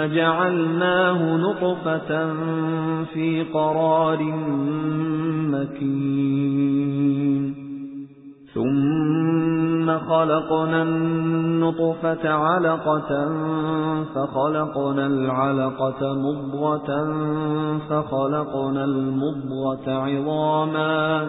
ثم جعلناه نطفة في قرار مكين. ثم خلقنا النطفة علقة فخلقنا العلقة مضغة فخلقنا المضغة عظاما.